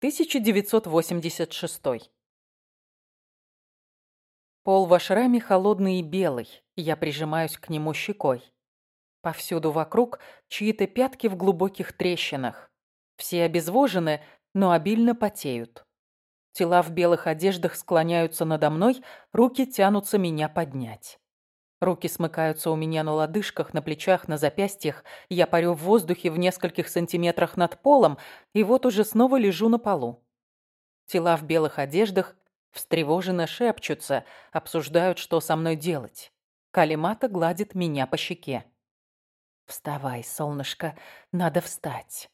1986. Пол в ашраме холодный и белый, я прижимаюсь к нему щекой. Повсюду вокруг чьи-то пятки в глубоких трещинах. Все обезвожены, но обильно потеют. Тела в белых одеждах склоняются надо мной, руки тянутся меня поднять. Руки смыкаются у меня на лодыжках, на плечах, на запястьях. Я парю в воздухе в нескольких сантиметрах над полом, и вот уже снова лежу на полу. Тела в белых одеждах встревоженно шепчутся, обсуждают, что со мной делать. Калимата гладит меня по щеке. «Вставай, солнышко, надо встать».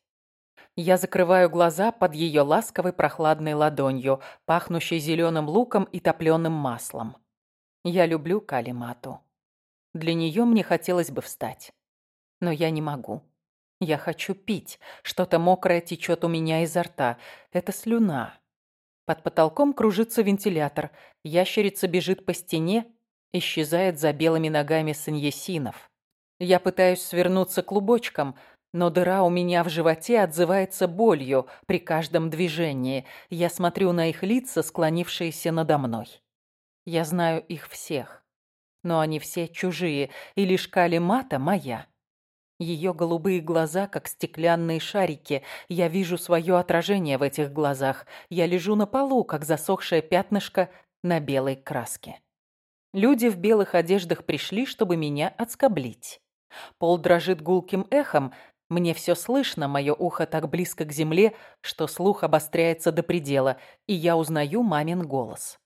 Я закрываю глаза под ее ласковой прохладной ладонью, пахнущей зеленым луком и топленым маслом. Я люблю Калимату. Для нее мне хотелось бы встать. Но я не могу. Я хочу пить. Что-то мокрое течет у меня изо рта. Это слюна. Под потолком кружится вентилятор. Ящерица бежит по стене, исчезает за белыми ногами саньесинов. Я пытаюсь свернуться клубочком, но дыра у меня в животе отзывается болью при каждом движении. Я смотрю на их лица, склонившиеся надо мной. Я знаю их всех но они все чужие, и лишь Калимата моя. Ее голубые глаза, как стеклянные шарики. Я вижу свое отражение в этих глазах. Я лежу на полу, как засохшее пятнышко на белой краске. Люди в белых одеждах пришли, чтобы меня отскоблить. Пол дрожит гулким эхом. Мне все слышно, мое ухо так близко к земле, что слух обостряется до предела, и я узнаю мамин голос.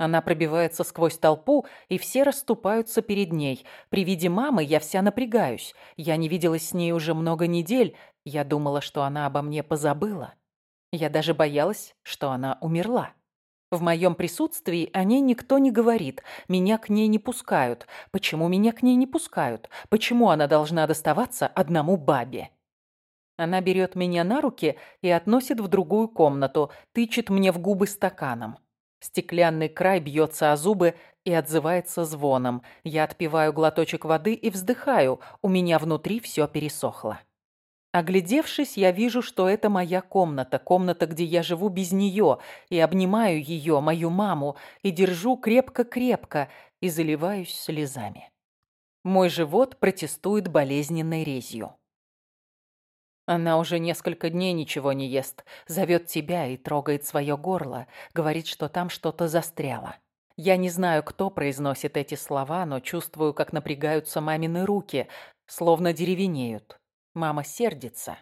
Она пробивается сквозь толпу, и все расступаются перед ней. При виде мамы я вся напрягаюсь. Я не виделась с ней уже много недель. Я думала, что она обо мне позабыла. Я даже боялась, что она умерла. В моем присутствии о ней никто не говорит. Меня к ней не пускают. Почему меня к ней не пускают? Почему она должна доставаться одному бабе? Она берет меня на руки и относит в другую комнату, тычет мне в губы стаканом. Стеклянный край бьется о зубы и отзывается звоном. Я отпиваю глоточек воды и вздыхаю. У меня внутри все пересохло. Оглядевшись, я вижу, что это моя комната, комната, где я живу без нее, и обнимаю ее, мою маму, и держу крепко-крепко, и заливаюсь слезами. Мой живот протестует болезненной резью. Она уже несколько дней ничего не ест, зовет тебя и трогает свое горло, говорит, что там что-то застряло. Я не знаю, кто произносит эти слова, но чувствую, как напрягаются мамины руки, словно деревенеют. Мама сердится.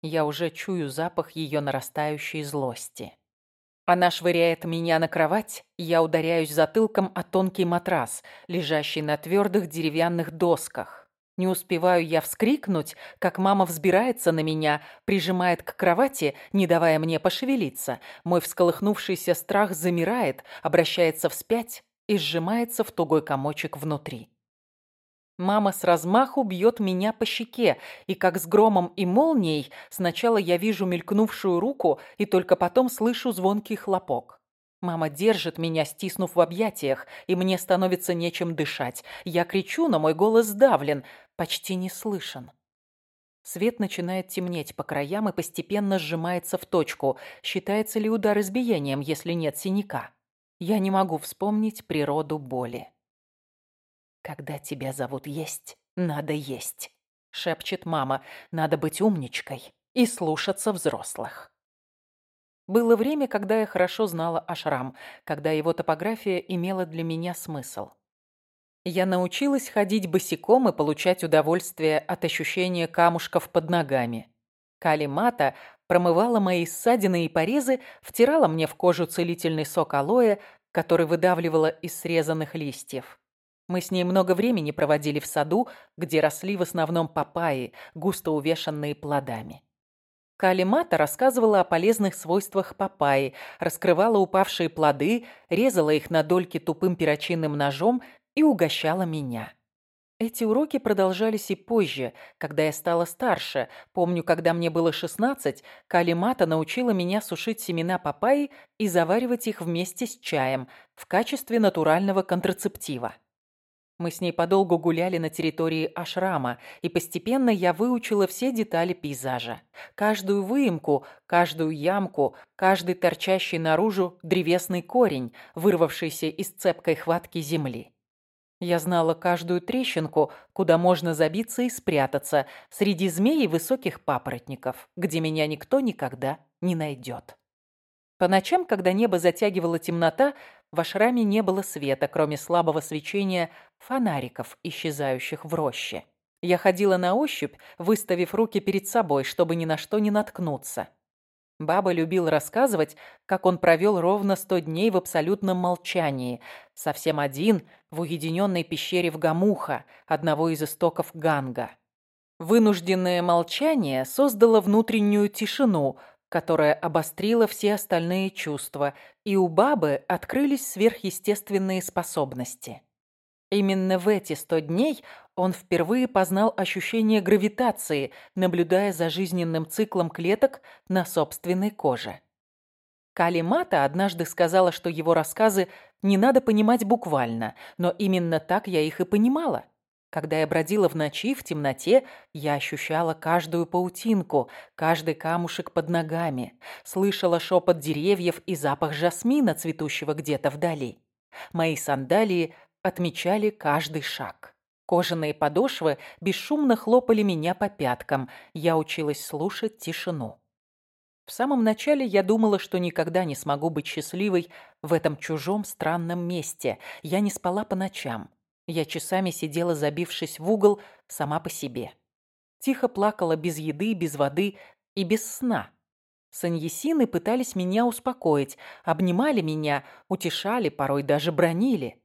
Я уже чую запах ее нарастающей злости. Она швыряет меня на кровать, я ударяюсь затылком о тонкий матрас, лежащий на твердых деревянных досках. Не успеваю я вскрикнуть, как мама взбирается на меня, прижимает к кровати, не давая мне пошевелиться. Мой всколыхнувшийся страх замирает, обращается вспять и сжимается в тугой комочек внутри. Мама с размаху бьет меня по щеке, и как с громом и молнией сначала я вижу мелькнувшую руку и только потом слышу звонкий хлопок. Мама держит меня, стиснув в объятиях, и мне становится нечем дышать. Я кричу, но мой голос сдавлен, почти не слышен. Свет начинает темнеть по краям и постепенно сжимается в точку. Считается ли удар избиением, если нет синяка? Я не могу вспомнить природу боли. «Когда тебя зовут есть, надо есть», — шепчет мама. «Надо быть умничкой и слушаться взрослых». Было время, когда я хорошо знала Ашрам, когда его топография имела для меня смысл. Я научилась ходить босиком и получать удовольствие от ощущения камушков под ногами. Калимата промывала мои ссадины и порезы, втирала мне в кожу целительный сок алоэ, который выдавливала из срезанных листьев. Мы с ней много времени проводили в саду, где росли в основном папайи, густо увешанные плодами. Калимата рассказывала о полезных свойствах папайи, раскрывала упавшие плоды, резала их на дольки тупым перочинным ножом и угощала меня. Эти уроки продолжались и позже, когда я стала старше. Помню, когда мне было 16, Калимата научила меня сушить семена папайи и заваривать их вместе с чаем в качестве натурального контрацептива. Мы с ней подолгу гуляли на территории ашрама, и постепенно я выучила все детали пейзажа. Каждую выемку, каждую ямку, каждый торчащий наружу древесный корень, вырвавшийся из цепкой хватки земли. Я знала каждую трещинку, куда можно забиться и спрятаться, среди змей и высоких папоротников, где меня никто никогда не найдет. По ночам, когда небо затягивала темнота, в ашраме не было света, кроме слабого свечения фонариков, исчезающих в роще. Я ходила на ощупь, выставив руки перед собой, чтобы ни на что не наткнуться. Баба любил рассказывать, как он провел ровно сто дней в абсолютном молчании, совсем один, в уединенной пещере в Гамуха, одного из истоков Ганга. Вынужденное молчание создало внутреннюю тишину, которая обострила все остальные чувства, и у бабы открылись сверхъестественные способности. Именно в эти сто дней он впервые познал ощущение гравитации, наблюдая за жизненным циклом клеток на собственной коже. Калимата однажды сказала, что его рассказы не надо понимать буквально, но именно так я их и понимала. Когда я бродила в ночи, в темноте, я ощущала каждую паутинку, каждый камушек под ногами, слышала шепот деревьев и запах жасмина, цветущего где-то вдали. Мои сандалии отмечали каждый шаг. Кожаные подошвы бесшумно хлопали меня по пяткам. Я училась слушать тишину. В самом начале я думала, что никогда не смогу быть счастливой в этом чужом странном месте. Я не спала по ночам. Я часами сидела, забившись в угол, сама по себе. Тихо плакала без еды, без воды и без сна. Саньесины пытались меня успокоить, обнимали меня, утешали, порой даже бронили.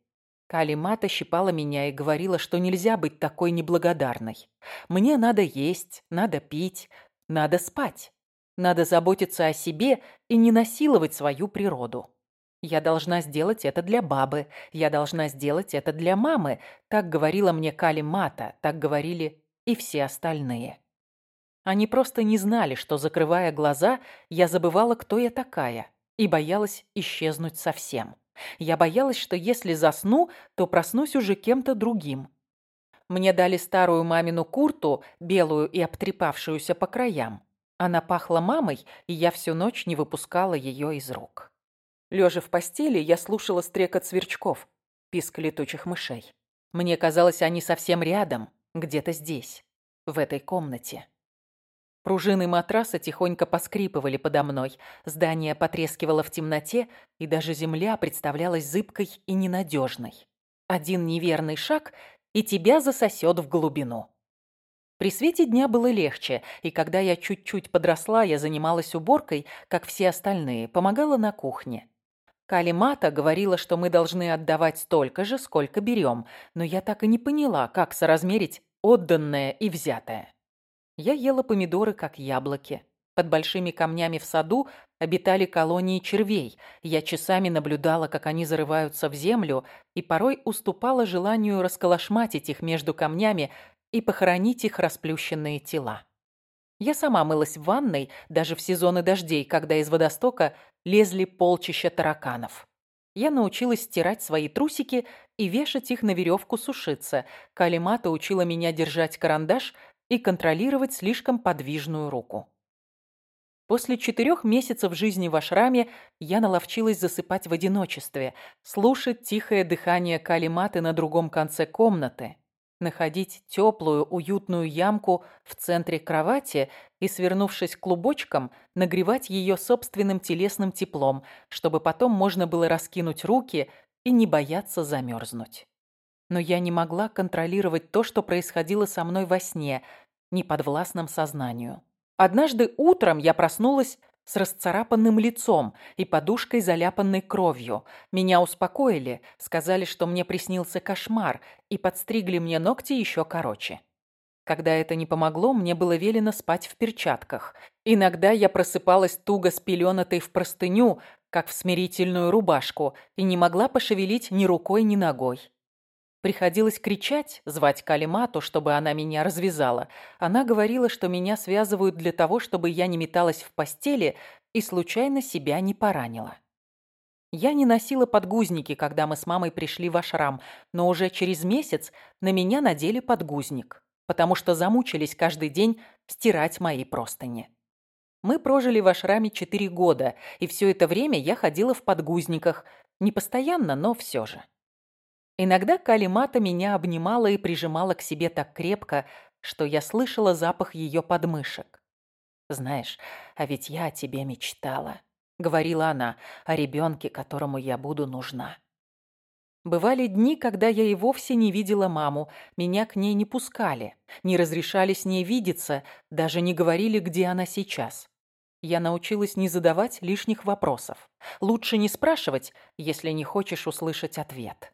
Калимата щипала меня и говорила, что нельзя быть такой неблагодарной. Мне надо есть, надо пить, надо спать. Надо заботиться о себе и не насиловать свою природу. Я должна сделать это для бабы, я должна сделать это для мамы. Так говорила мне Калимата, так говорили и все остальные. Они просто не знали, что, закрывая глаза, я забывала, кто я такая, и боялась исчезнуть совсем. Я боялась, что если засну, то проснусь уже кем-то другим. Мне дали старую мамину курту, белую и обтрепавшуюся по краям. Она пахла мамой, и я всю ночь не выпускала ее из рук. Лежа в постели, я слушала стрекот сверчков, писк летучих мышей. Мне казалось, они совсем рядом, где-то здесь, в этой комнате. Пружины матраса тихонько поскрипывали подо мной, здание потрескивало в темноте, и даже земля представлялась зыбкой и ненадежной. Один неверный шаг, и тебя засосет в глубину. При свете дня было легче, и когда я чуть-чуть подросла, я занималась уборкой, как все остальные, помогала на кухне. Калимата говорила, что мы должны отдавать столько же, сколько берем, но я так и не поняла, как соразмерить отданное и взятое. Я ела помидоры, как яблоки. Под большими камнями в саду обитали колонии червей. Я часами наблюдала, как они зарываются в землю, и порой уступала желанию расколошматить их между камнями и похоронить их расплющенные тела. Я сама мылась в ванной, даже в сезоны дождей, когда из водостока лезли полчища тараканов. Я научилась стирать свои трусики и вешать их на веревку сушиться. Калимата учила меня держать карандаш и контролировать слишком подвижную руку. После четырех месяцев жизни в ашраме я наловчилась засыпать в одиночестве, слушать тихое дыхание калиматы на другом конце комнаты, находить теплую, уютную ямку в центре кровати и, свернувшись клубочком, нагревать ее собственным телесным теплом, чтобы потом можно было раскинуть руки и не бояться замерзнуть. Но я не могла контролировать то, что происходило со мной во сне – неподвластном сознанию. Однажды утром я проснулась с расцарапанным лицом и подушкой, заляпанной кровью. Меня успокоили, сказали, что мне приснился кошмар, и подстригли мне ногти еще короче. Когда это не помогло, мне было велено спать в перчатках. Иногда я просыпалась туго спеленатой в простыню, как в смирительную рубашку, и не могла пошевелить ни рукой, ни ногой. Приходилось кричать, звать Калимату, чтобы она меня развязала. Она говорила, что меня связывают для того, чтобы я не металась в постели и случайно себя не поранила. Я не носила подгузники, когда мы с мамой пришли в ашрам, но уже через месяц на меня надели подгузник, потому что замучились каждый день стирать мои простыни. Мы прожили в ашраме четыре года, и все это время я ходила в подгузниках. Не постоянно, но все же. Иногда Калимата меня обнимала и прижимала к себе так крепко, что я слышала запах ее подмышек. «Знаешь, а ведь я о тебе мечтала», — говорила она, — «о ребенке, которому я буду нужна». Бывали дни, когда я и вовсе не видела маму, меня к ней не пускали, не разрешали с ней видеться, даже не говорили, где она сейчас. Я научилась не задавать лишних вопросов. Лучше не спрашивать, если не хочешь услышать ответ.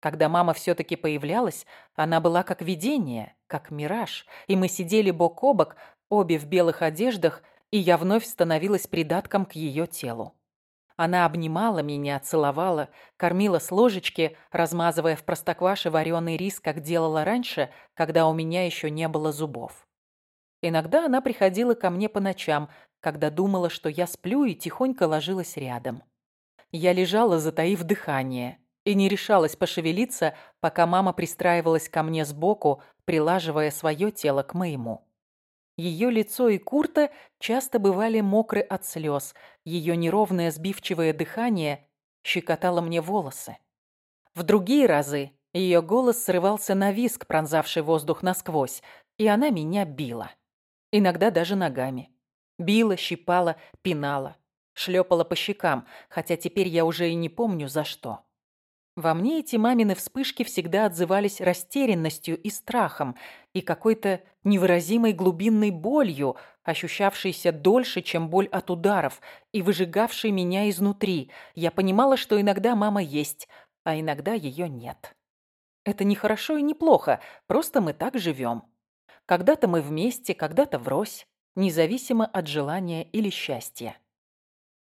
Когда мама все-таки появлялась, она была как видение, как мираж, и мы сидели бок о бок, обе в белых одеждах, и я вновь становилась придатком к ее телу. Она обнимала меня, целовала, кормила с ложечки, размазывая в простокваше вареный рис, как делала раньше, когда у меня еще не было зубов. Иногда она приходила ко мне по ночам, когда думала, что я сплю и тихонько ложилась рядом. Я лежала, затаив дыхание, и не решалась пошевелиться, пока мама пристраивалась ко мне сбоку, прилаживая свое тело к моему. Ее лицо и курта часто бывали мокры от слез, ее неровное сбивчивое дыхание щекотало мне волосы. В другие разы ее голос срывался на виск, пронзавший воздух насквозь, и она меня била. Иногда даже ногами. Била, щипала, пинала. Шлепала по щекам, хотя теперь я уже и не помню за что. Во мне эти мамины вспышки всегда отзывались растерянностью и страхом, и какой-то невыразимой глубинной болью, ощущавшейся дольше, чем боль от ударов, и выжигавшей меня изнутри. Я понимала, что иногда мама есть, а иногда ее нет. Это не хорошо и не плохо, просто мы так живем. Когда-то мы вместе, когда-то врозь независимо от желания или счастья.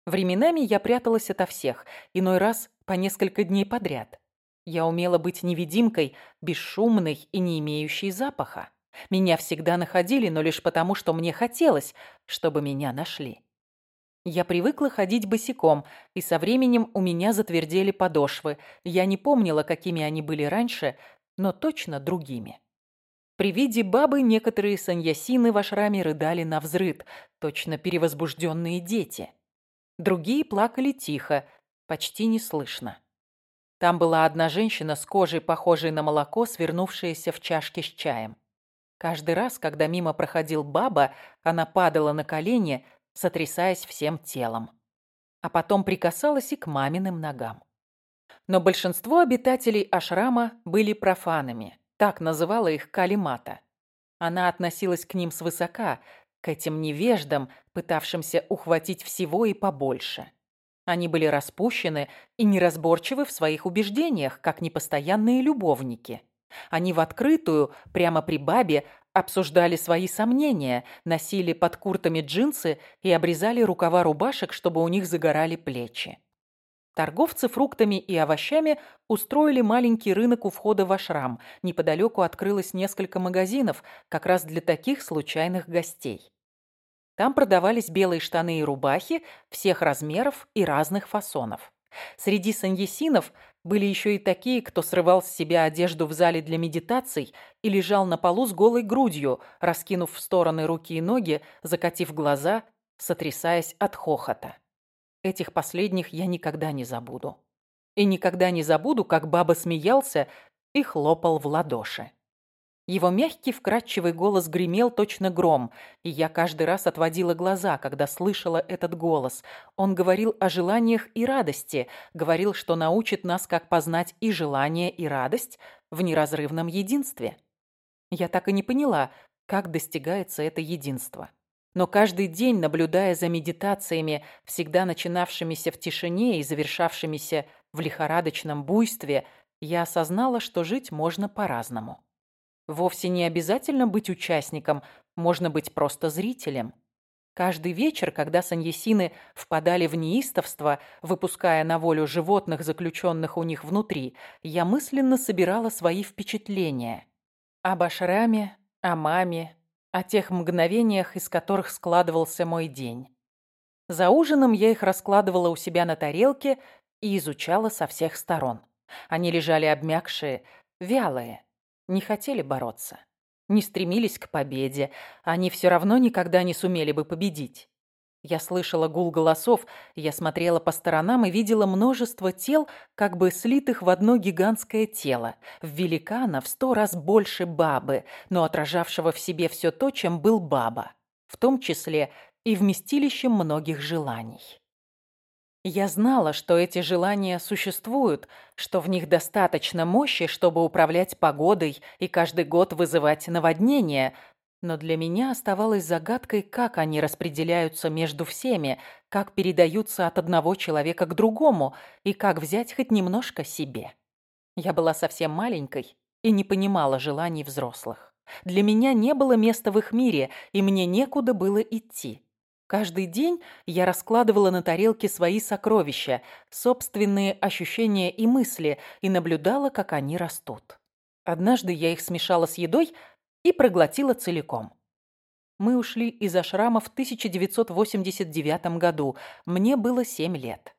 Временами я пряталась ото всех, иной раз по несколько дней подряд. Я умела быть невидимкой, бесшумной и не имеющей запаха. Меня всегда находили, но лишь потому, что мне хотелось, чтобы меня нашли. Я привыкла ходить босиком, и со временем у меня затвердели подошвы. Я не помнила, какими они были раньше, но точно другими. При виде бабы некоторые саньясины в ашраме рыдали на взрыд, точно перевозбужденные дети. Другие плакали тихо, почти неслышно. Там была одна женщина с кожей, похожей на молоко, свернувшаяся в чашке с чаем. Каждый раз, когда мимо проходил баба, она падала на колени, сотрясаясь всем телом. А потом прикасалась и к маминым ногам. Но большинство обитателей ашрама были профанами. Так называла их Калимата. Она относилась к ним свысока, к этим невеждам, пытавшимся ухватить всего и побольше. Они были распущены и неразборчивы в своих убеждениях, как непостоянные любовники. Они в открытую, прямо при бабе, обсуждали свои сомнения, носили под куртами джинсы и обрезали рукава рубашек, чтобы у них загорали плечи. Торговцы фруктами и овощами устроили маленький рынок у входа в ашрам. Неподалеку открылось несколько магазинов, как раз для таких случайных гостей. Там продавались белые штаны и рубахи всех размеров и разных фасонов. Среди саньесинов были еще и такие, кто срывал с себя одежду в зале для медитаций и лежал на полу с голой грудью, раскинув в стороны руки и ноги, закатив глаза, сотрясаясь от хохота. Этих последних я никогда не забуду. И никогда не забуду, как баба смеялся и хлопал в ладоши. Его мягкий вкрадчивый голос гремел точно гром, и я каждый раз отводила глаза, когда слышала этот голос. Он говорил о желаниях и радости, говорил, что научит нас, как познать и желание, и радость в неразрывном единстве. Я так и не поняла, как достигается это единство. Но каждый день, наблюдая за медитациями, всегда начинавшимися в тишине и завершавшимися в лихорадочном буйстве, я осознала, что жить можно по-разному. Вовсе не обязательно быть участником, можно быть просто зрителем. Каждый вечер, когда саньесины впадали в неистовство, выпуская на волю животных, заключенных у них внутри, я мысленно собирала свои впечатления. Об ашраме, о маме, о тех мгновениях, из которых складывался мой день. За ужином я их раскладывала у себя на тарелке и изучала со всех сторон. Они лежали обмякшие, вялые, не хотели бороться, не стремились к победе, они все равно никогда не сумели бы победить. Я слышала гул голосов, я смотрела по сторонам и видела множество тел, как бы слитых в одно гигантское тело, в великана в сто раз больше бабы, но отражавшего в себе все то, чем был баба, в том числе и вместилищем многих желаний. Я знала, что эти желания существуют, что в них достаточно мощи, чтобы управлять погодой и каждый год вызывать наводнения, но для меня оставалось загадкой, как они распределяются между всеми, как передаются от одного человека к другому и как взять хоть немножко себе. Я была совсем маленькой и не понимала желаний взрослых. Для меня не было места в их мире, и мне некуда было идти. Каждый день я раскладывала на тарелке свои сокровища, собственные ощущения и мысли, и наблюдала, как они растут. Однажды я их смешала с едой, и проглотила целиком. Мы ушли из ашрама в 1989 году. Мне было 7 лет.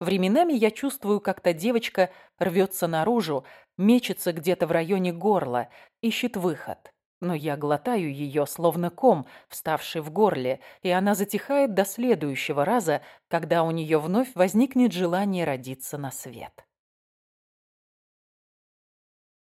Временами я чувствую, как та девочка рвется наружу, мечется где-то в районе горла, ищет выход. Но я глотаю ее, словно ком, вставший в горле, и она затихает до следующего раза, когда у нее вновь возникнет желание родиться на свет.